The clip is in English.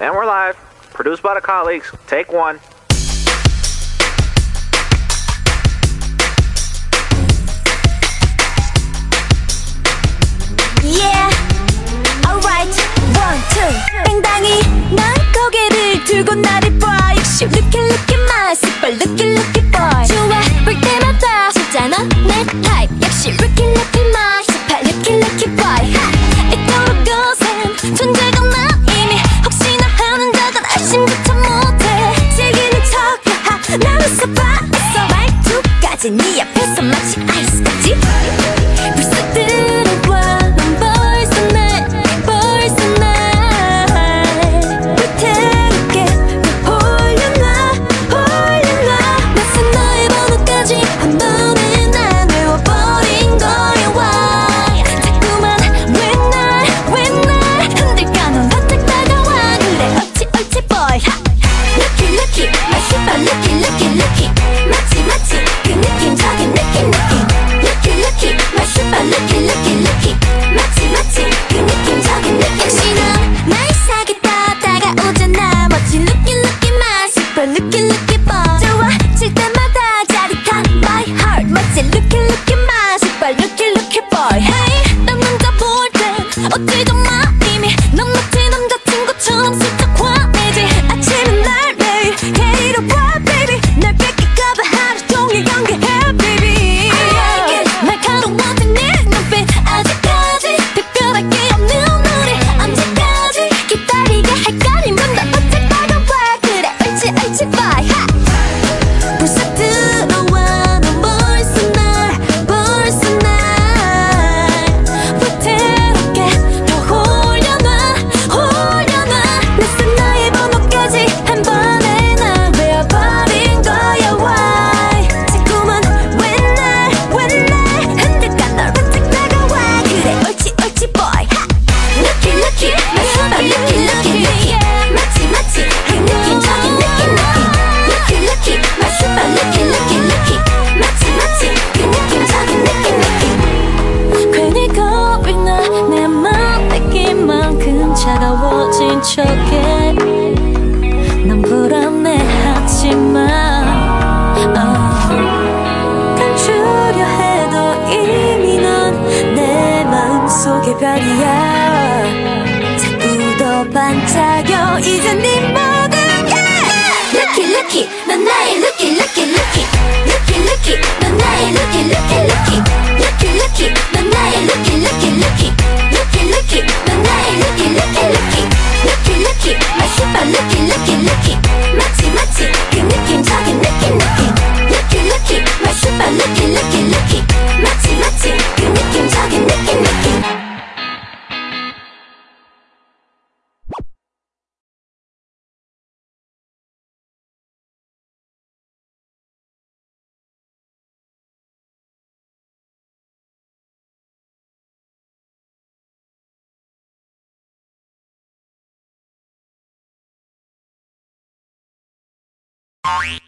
And we're live. Produced by the colleagues. Take one. Yeah. Alright. One, two. 당당히 난 고개를 들고 나를 봐. 역시 look at look at my super look at boy. 좋아 볼 때마다 진짜 넌내 type. 역시 look at look at my super look at look at boy. ice, ice. 그게 별이야 자꾸 더 반짝여 이제 네 모든 게 Lucky Lucky 넌 나의 Lucky Lucky Lucky Lucky Lucky 넌 나의 Lucky Lucky Lucky Lucky Lucky Bye.